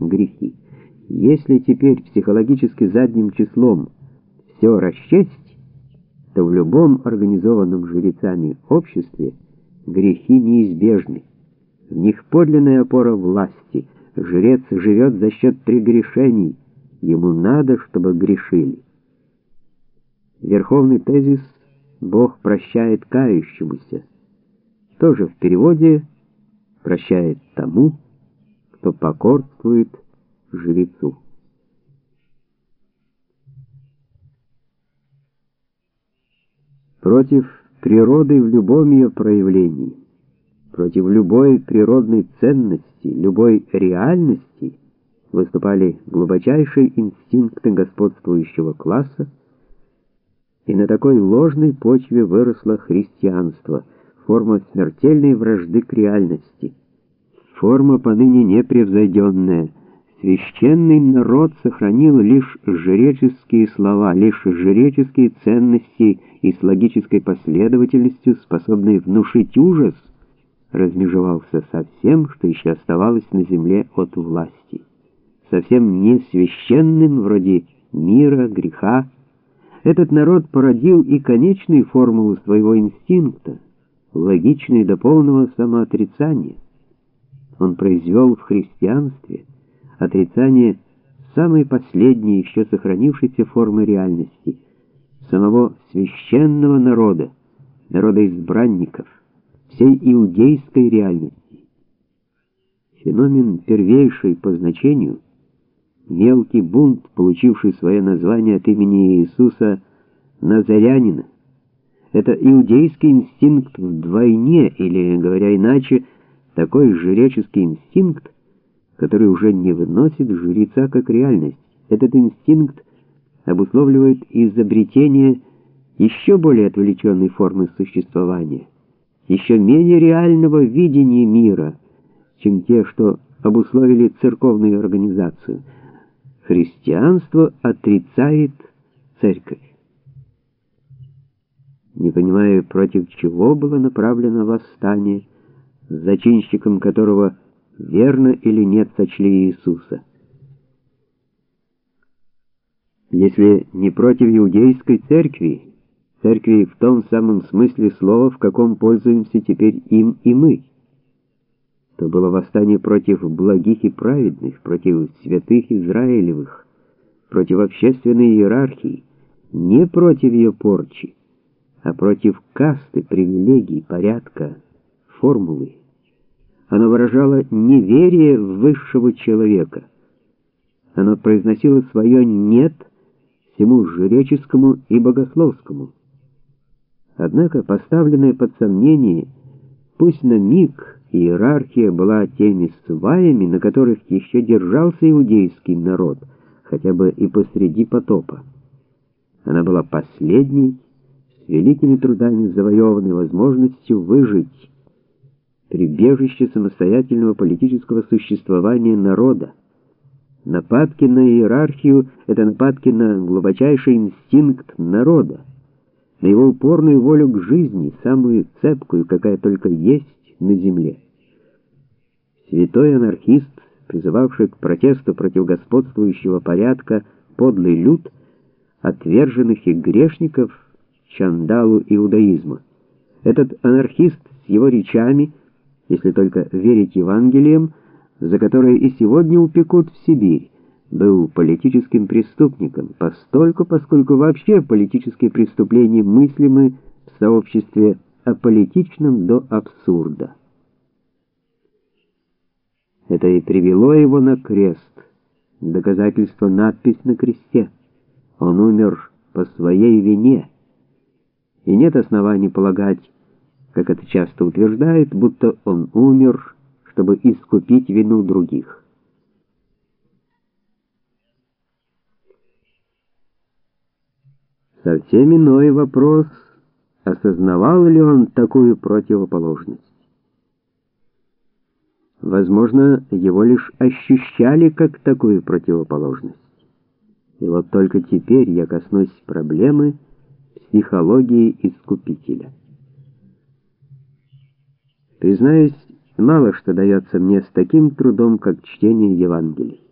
грехи. Если теперь психологически задним числом все расчесть, то в любом организованном жрецами обществе грехи неизбежны. В них подлинная опора власти. Жрец живет за счет прегрешений. Ему надо, чтобы грешили. Верховный тезис «Бог прощает кающемуся» тоже в переводе «прощает тому, кто покорствует жрецу». Против природы в любом ее проявлении, против любой природной ценности, любой реальности выступали глубочайшие инстинкты господствующего класса, и на такой ложной почве выросло христианство, форма смертельной вражды к реальности, форма поныне непревзойденная. Священный народ сохранил лишь жреческие слова, лишь жреческие ценности и с логической последовательностью, способные внушить ужас, размежевался со всем, что еще оставалось на земле от власти, совсем не священным, вроде мира, греха, этот народ породил и конечную формулу своего инстинкта, логичную до полного самоотрицания. Он произвел в христианстве отрицание самой последней еще сохранившейся формы реальности, самого священного народа, народа избранников, всей иудейской реальности. Феномен первейший по значению — мелкий бунт, получивший свое название от имени Иисуса Назарянина. Это иудейский инстинкт вдвойне, или, говоря иначе, такой жреческий инстинкт, который уже не выносит жреца как реальность. Этот инстинкт обусловливает изобретение еще более отвлеченной формы существования, еще менее реального видения мира, чем те, что обусловили церковную организацию – Христианство отрицает церковь. Не понимая, против чего было направлено восстание, зачинщиком которого верно или нет сочли Иисуса. Если не против иудейской церкви, церкви в том самом смысле слова, в каком пользуемся теперь им и мы, то было восстание против благих и праведных, против святых Израилевых, против общественной иерархии, не против ее порчи, а против касты, привилегий, порядка, формулы. Оно выражало неверие в высшего человека. Оно произносило свое «нет» всему жреческому и богословскому. Однако поставленное под сомнение, пусть на миг, Иерархия была теми сваями, на которых еще держался иудейский народ, хотя бы и посреди потопа. Она была последней, с великими трудами завоеванной возможностью выжить, прибежище самостоятельного политического существования народа. Нападки на иерархию — это нападки на глубочайший инстинкт народа, на его упорную волю к жизни, самую цепкую, какая только есть на земле. Святой анархист, призывавший к протесту против господствующего порядка подлый люд, отверженных и грешников, чандалу иудаизма. Этот анархист с его речами, если только верить Евангелиям, за которые и сегодня упекут в Сибирь, был политическим преступником, постольку, поскольку вообще политические преступления мыслимы в сообществе аполитичном до абсурда. Это и привело его на крест. Доказательство надпись на кресте. Он умер по своей вине. И нет оснований полагать, как это часто утверждают, будто он умер, чтобы искупить вину других. Совсем иной вопрос, осознавал ли он такую противоположность. Возможно, его лишь ощущали как такую противоположность. И вот только теперь я коснусь проблемы психологии искупителя. Признаюсь, Мало что дается мне с таким трудом, как чтение Евангелий.